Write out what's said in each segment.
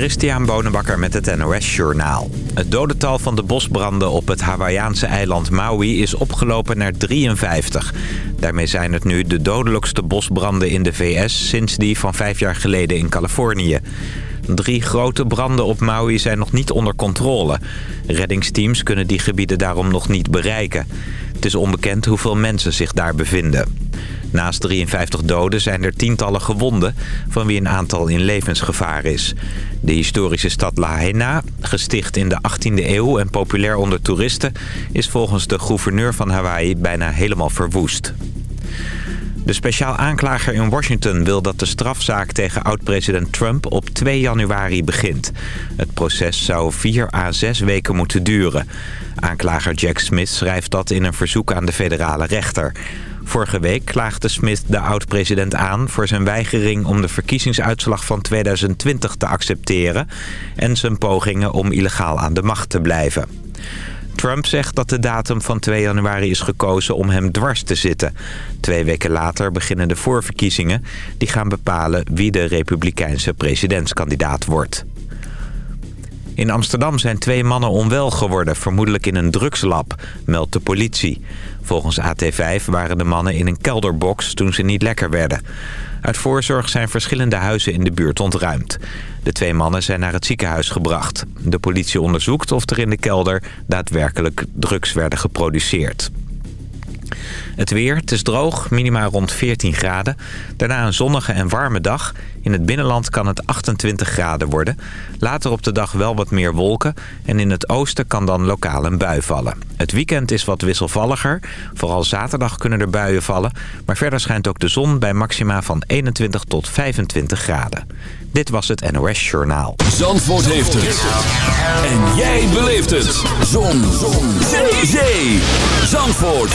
Christian Bonenbakker met het NOS Journaal. Het dodental van de bosbranden op het Hawaïaanse eiland Maui is opgelopen naar 53. Daarmee zijn het nu de dodelijkste bosbranden in de VS... sinds die van vijf jaar geleden in Californië. Drie grote branden op Maui zijn nog niet onder controle. Reddingsteams kunnen die gebieden daarom nog niet bereiken. Het is onbekend hoeveel mensen zich daar bevinden. Naast 53 doden zijn er tientallen gewonden, van wie een aantal in levensgevaar is. De historische stad Lahaina, gesticht in de 18e eeuw en populair onder toeristen... is volgens de gouverneur van Hawaii bijna helemaal verwoest. De speciaal aanklager in Washington wil dat de strafzaak tegen oud-president Trump op 2 januari begint. Het proces zou 4 à 6 weken moeten duren. Aanklager Jack Smith schrijft dat in een verzoek aan de federale rechter. Vorige week klaagde Smith de oud-president aan voor zijn weigering om de verkiezingsuitslag van 2020 te accepteren... en zijn pogingen om illegaal aan de macht te blijven. Trump zegt dat de datum van 2 januari is gekozen om hem dwars te zitten. Twee weken later beginnen de voorverkiezingen. Die gaan bepalen wie de republikeinse presidentskandidaat wordt. In Amsterdam zijn twee mannen onwel geworden, vermoedelijk in een drugslab, meldt de politie. Volgens AT5 waren de mannen in een kelderbox toen ze niet lekker werden. Uit voorzorg zijn verschillende huizen in de buurt ontruimd. De twee mannen zijn naar het ziekenhuis gebracht. De politie onderzoekt of er in de kelder daadwerkelijk drugs werden geproduceerd. Het weer, het is droog, minima rond 14 graden. Daarna een zonnige en warme dag. In het binnenland kan het 28 graden worden. Later op de dag wel wat meer wolken. En in het oosten kan dan lokaal een bui vallen. Het weekend is wat wisselvalliger. Vooral zaterdag kunnen er buien vallen. Maar verder schijnt ook de zon bij maxima van 21 tot 25 graden. Dit was het NOS Journaal. Zandvoort heeft het. En jij beleeft het. Zon. Zon. Zee. Zee. Zandvoort.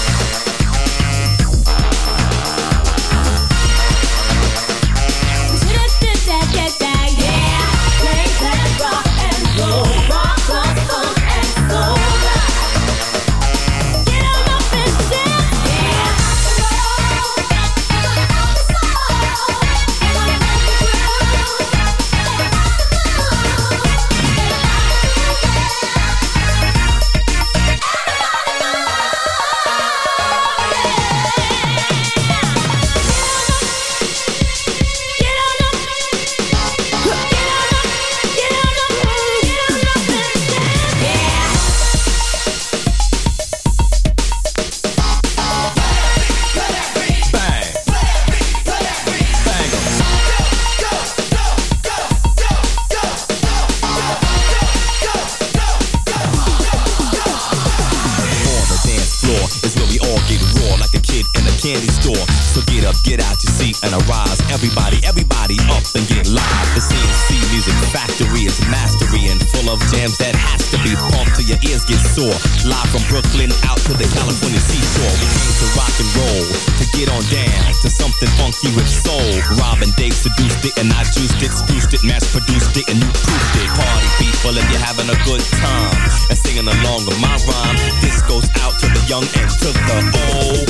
funky with soul. Robin Dave seduced it and I juiced it, spruced it, mass produced it and you proofed it. Party people and you're having a good time and singing along with my rhyme. This goes out to the young and to the old.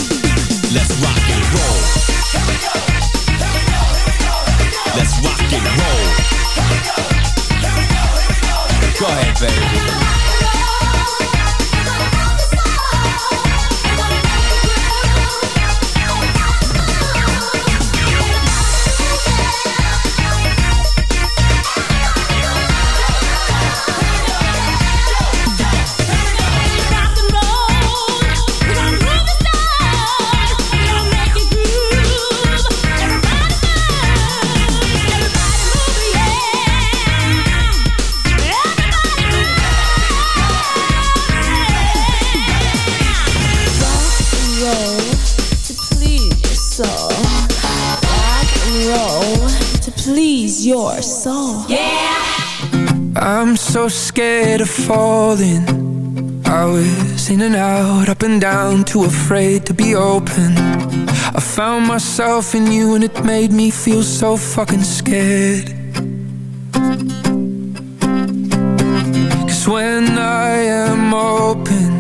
Let's rock and roll. Let's rock and roll. Go ahead, baby. Soul. I'm so scared of falling. I was in and out, up and down, too afraid to be open. I found myself in you and it made me feel so fucking scared. Cause when I am open,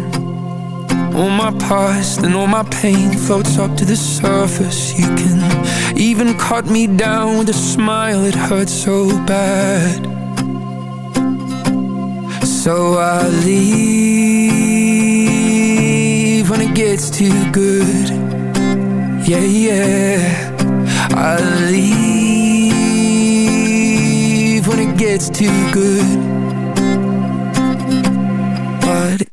all my past and all my pain floats up to the surface. You can even cut me down with a smile, it hurts so bad. So I leave when it gets too good. Yeah, yeah. I leave when it gets too good.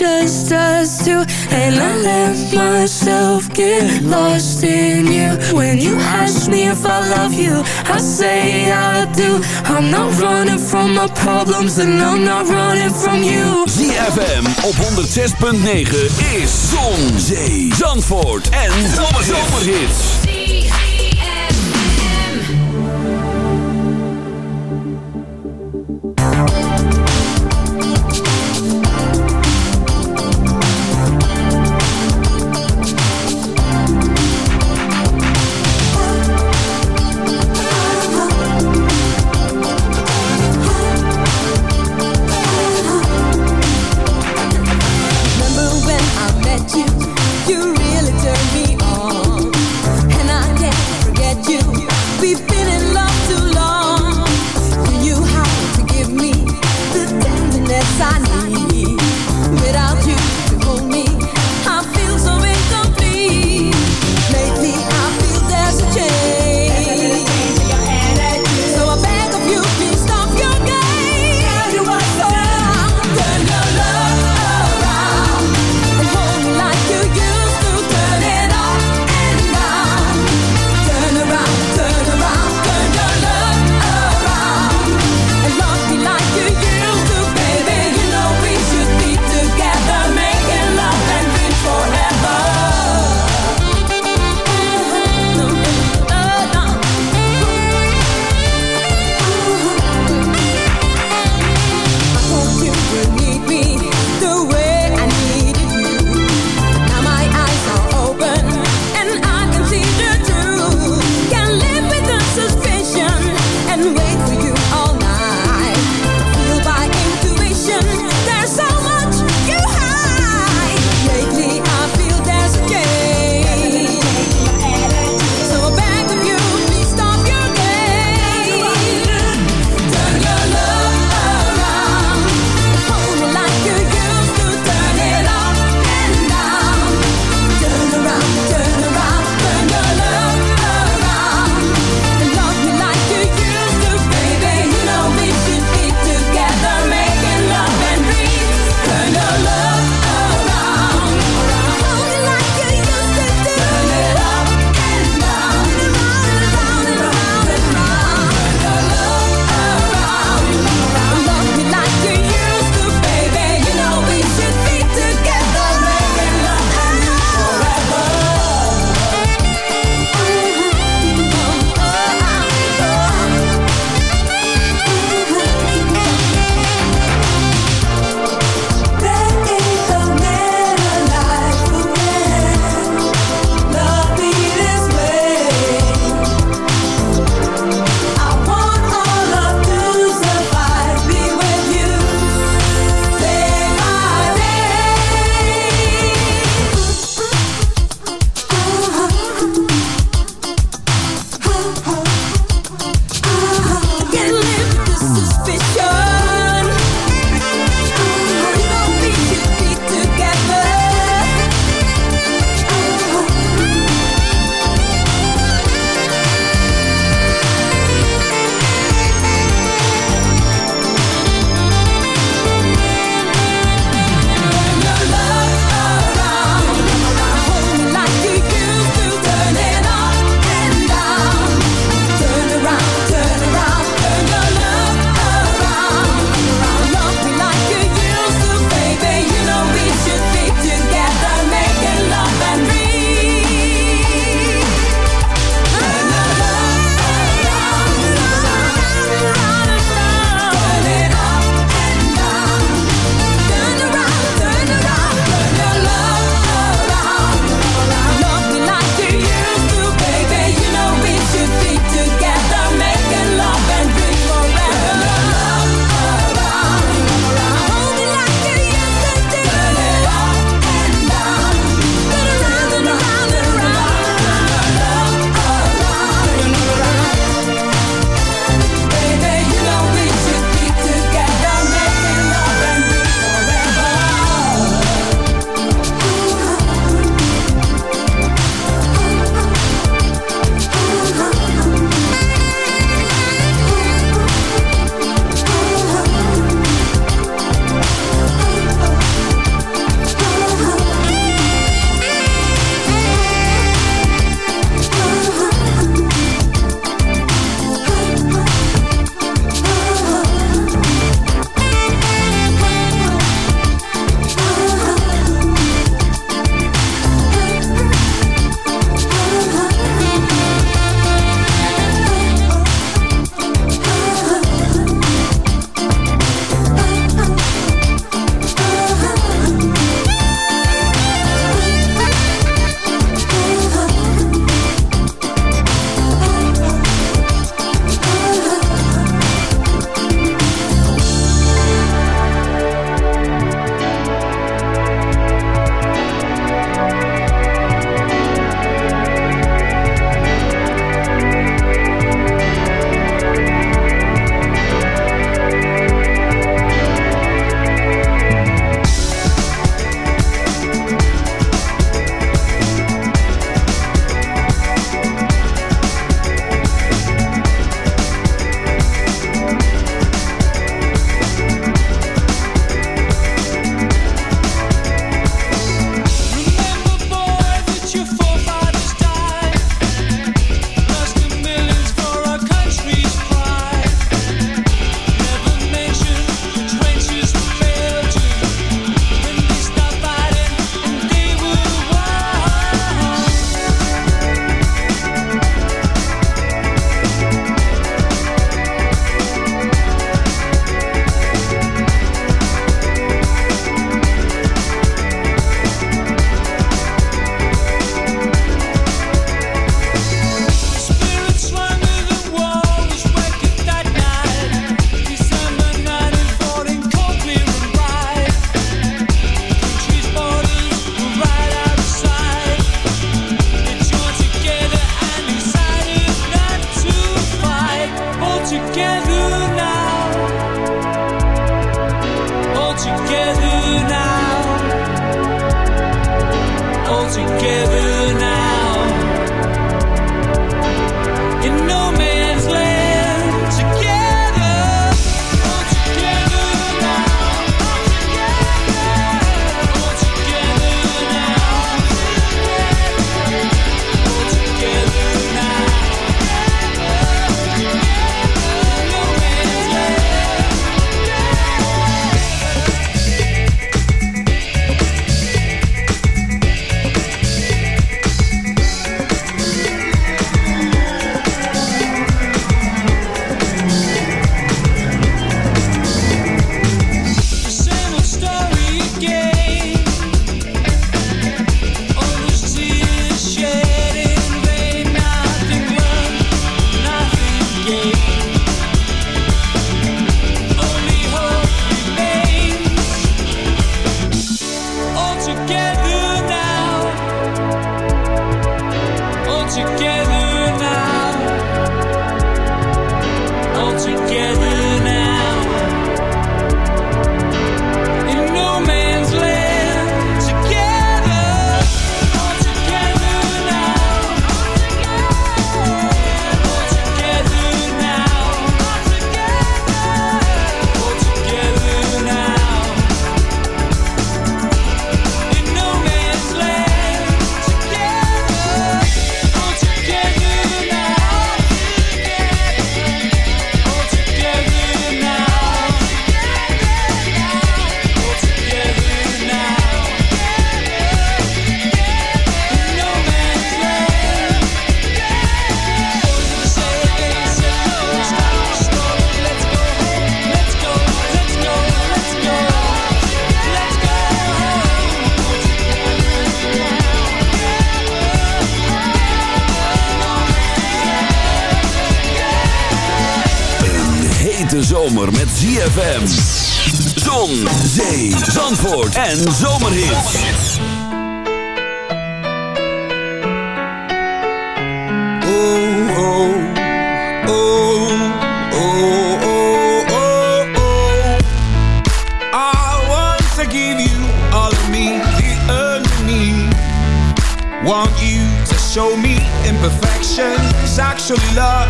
Just us two. And I let myself get lost in you. When you ask me if I love you I say I do. I'm not running from my problems and I'm not running from you. ZFM op 106.9 is Zon, Zee, Zandvoort en Zomerhits. ZFM. Zon, zee, zandvoort en zomerhits. Oh, oh, oh, oh, oh, oh, oh. I want to give you all of me, the underneath. Want you to show me imperfections, actually love.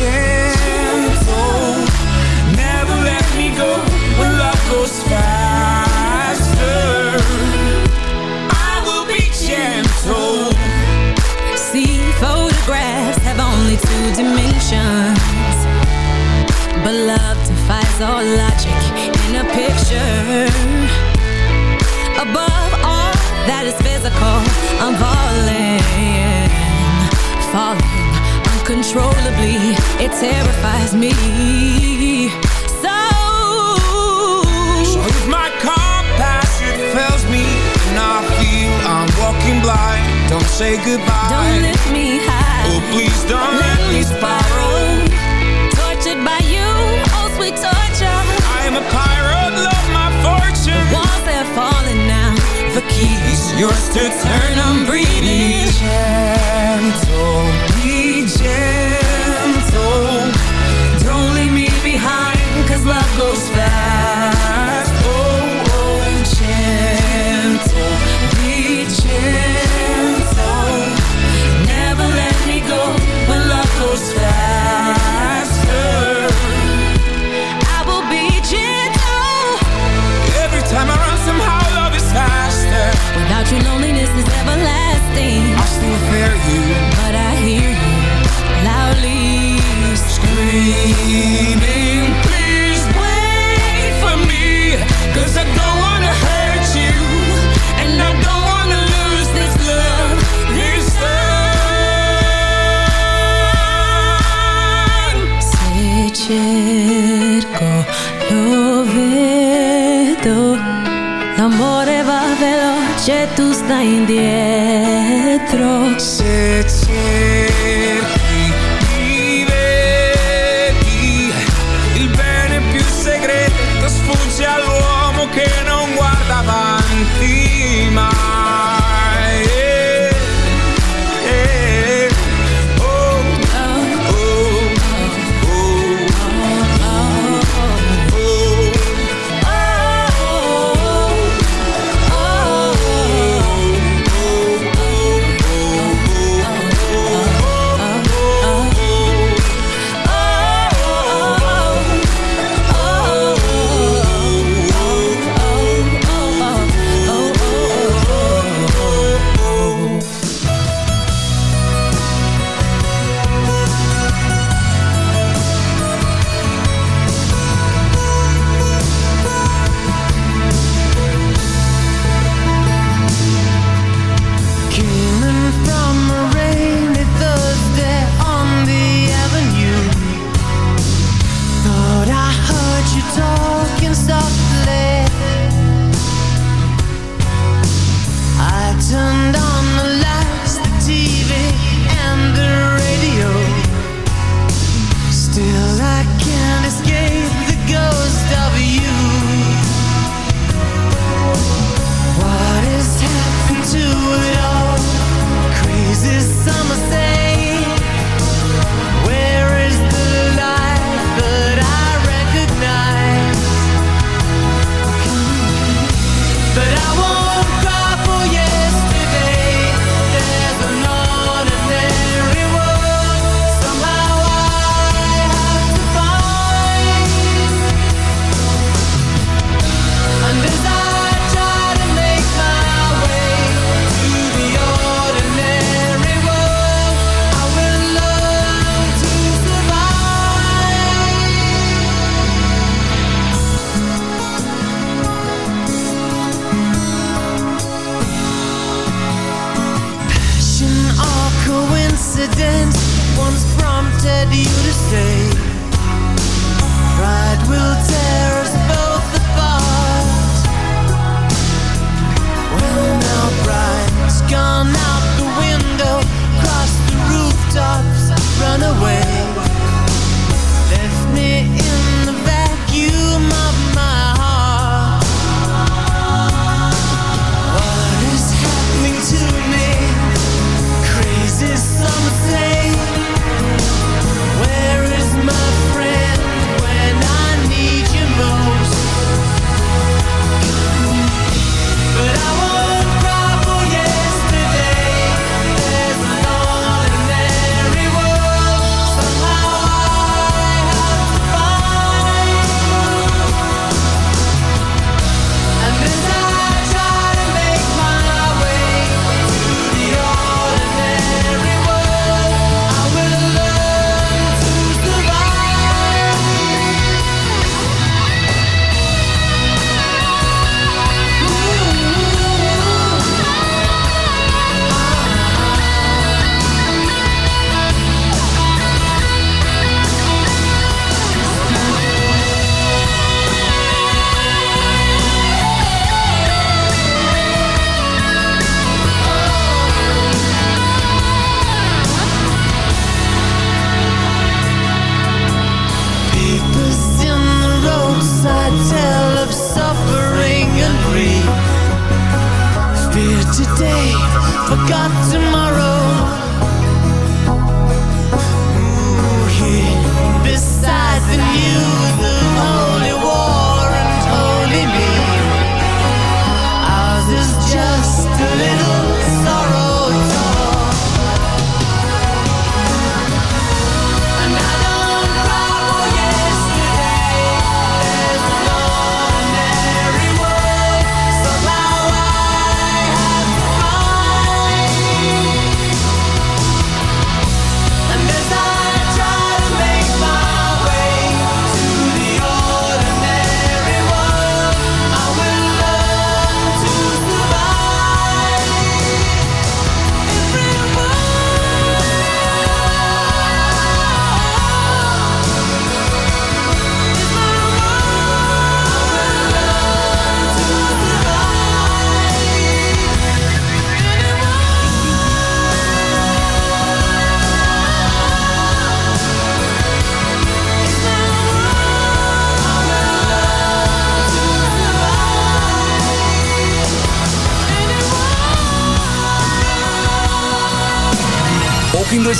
Gentle. Never let me go when love goes faster. I will be gentle. See, photographs have only two dimensions. But love defies all logic in a picture. Above all that is physical, I'm falling falling uncontrollably. It terrifies me. So, So if my compass fails me and I feel I'm walking blind, don't say goodbye. don't lift me high. Oh, please don't let me spiral. Tortured by you, oh sweet torture. I am a pirate, love my fortune. The Walls are falling now. The key's yours to turn. tus da indietros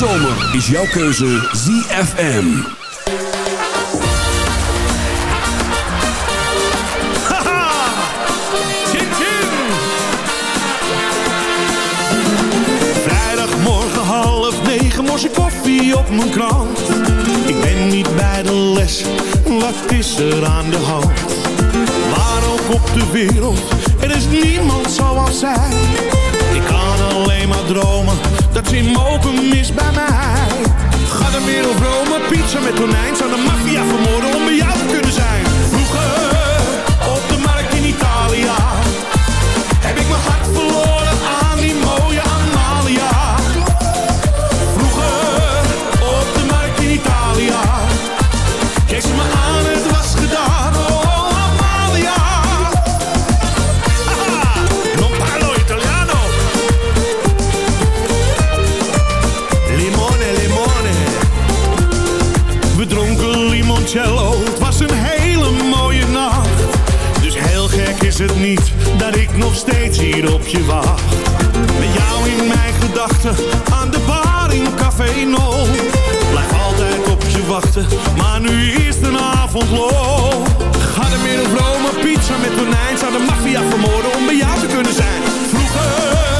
zomer is jouw keuze ZFM. Vrijdagmorgen half negen mors ik koffie op mijn krant. Ik ben niet bij de les, wat is er aan de hand? Waar ook op de wereld, er is niemand zoals zij. Ik kan alleen maar dromen, dat ze in mogen mis bij mij. Ga de Rome, pizza met tonijn. Zou de maffia vermoorden om bij jou te kunnen limoncello, het was een hele mooie nacht. Dus heel gek is het niet dat ik nog steeds hier op je wacht. Met jou in mijn gedachten, aan de bar in Café No. Blijf altijd op je wachten, maar nu is de avond lol. Ga de middel Rome, pizza met tonijn. Zou de maffia vermoorden om bij jou te kunnen zijn. Vroeger,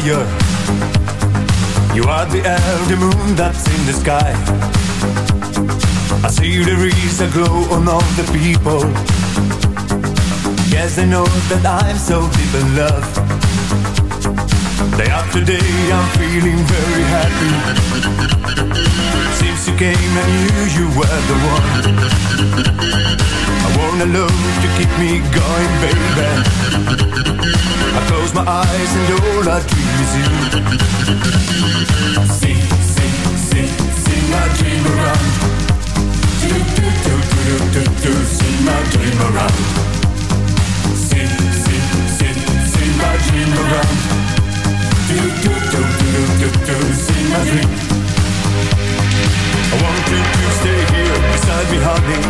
desire. You are the air, moon that's in the sky. I see there is a glow on all the people. Yes, I know that I'm so deep in love. Day after day, I'm feeling very happy. Since you came, I knew you were the one. I want a love to keep me going, baby. I close my eyes and my dream around. Do, do, do, do, do, do, my dream around. My dream around. Do, do, do, do, do, do, my dream. I want you to stay here beside me, honey.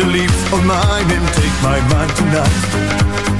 Lips on mine and take my mind tonight.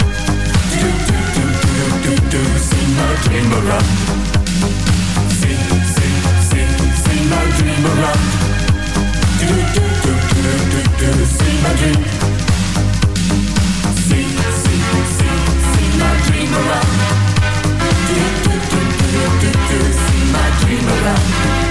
my dream around. Sing, my dream around. Do, do, do, do, do, do, my dream. My dream around. Do, do, do, do, do, do, my dream around.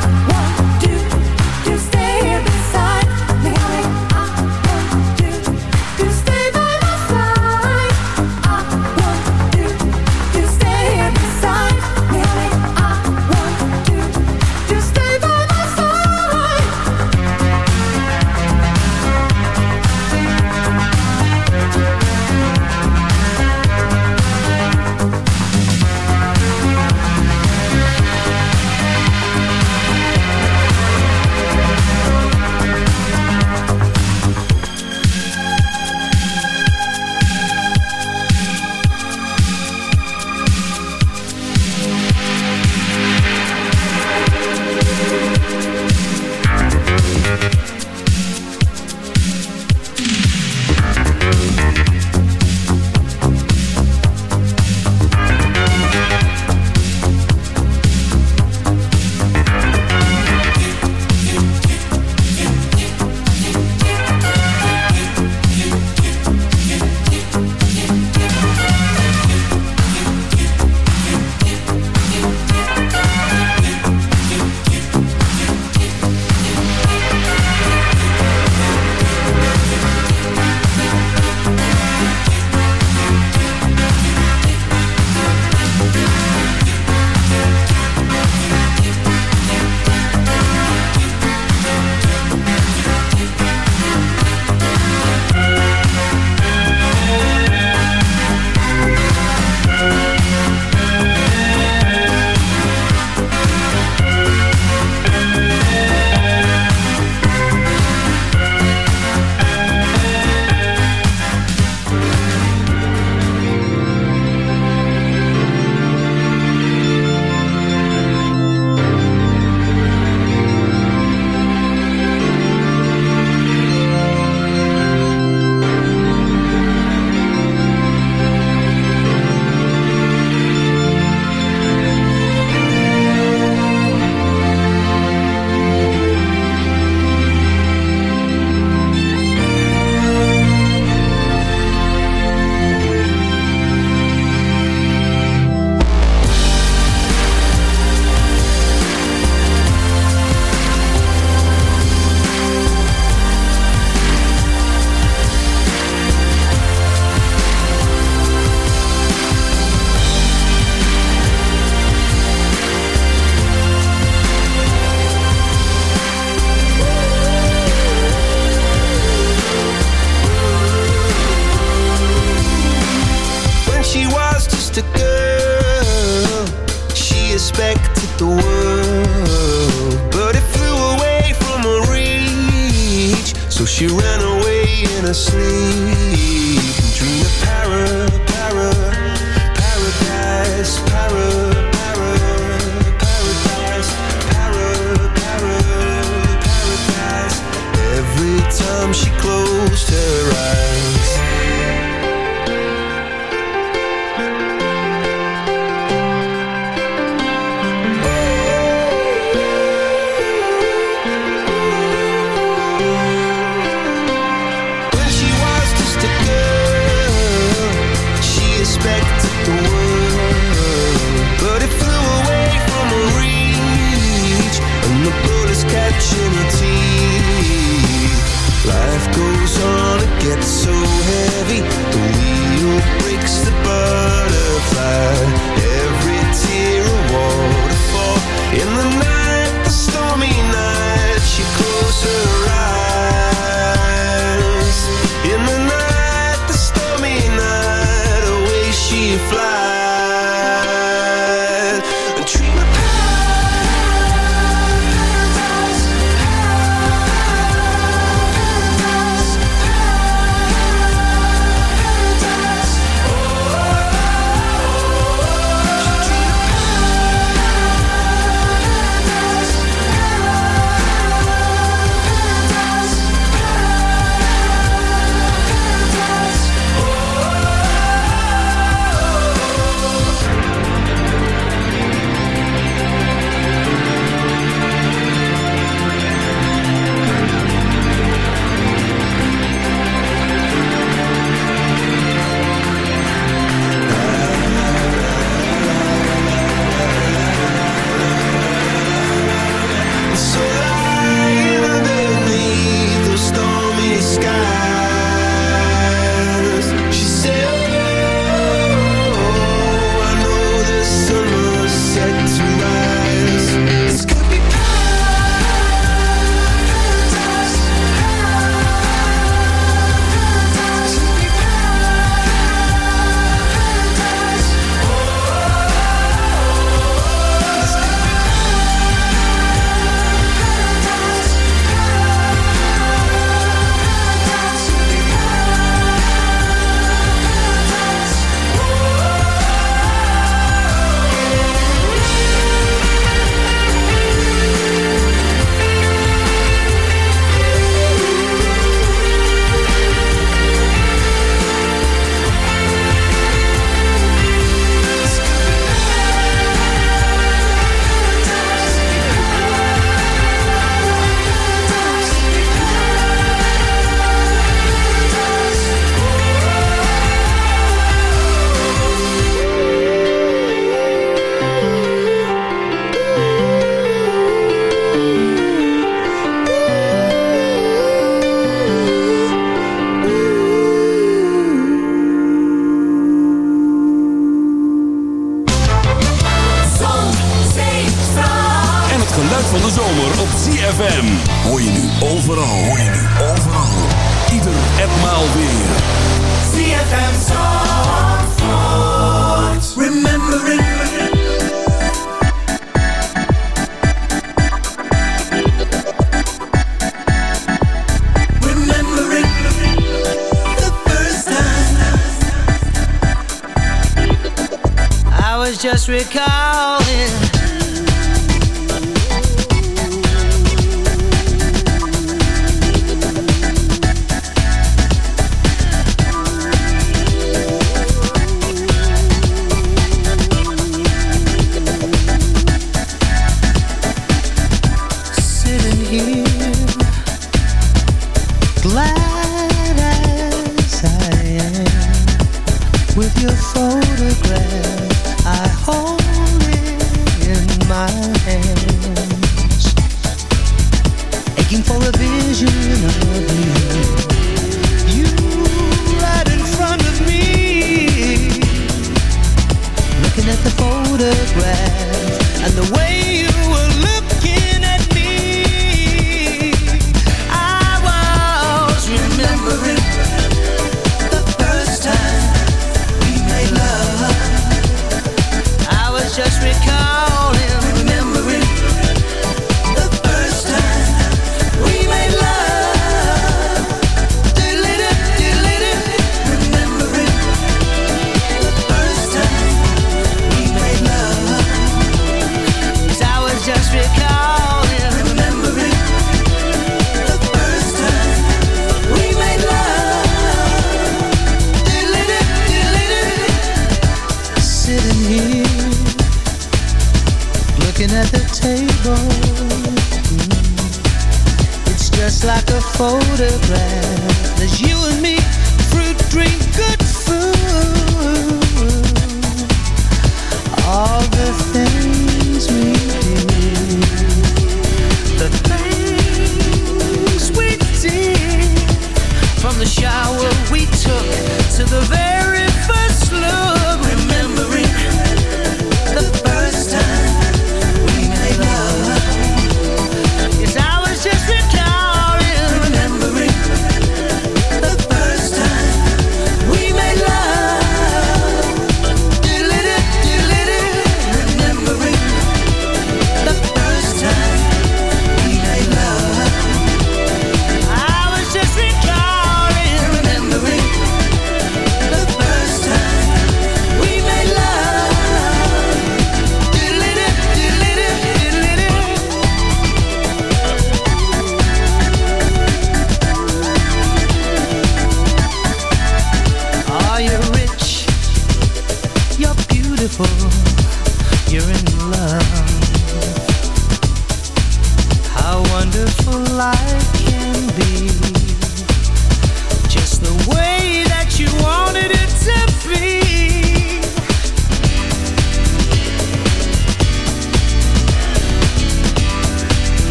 Dream of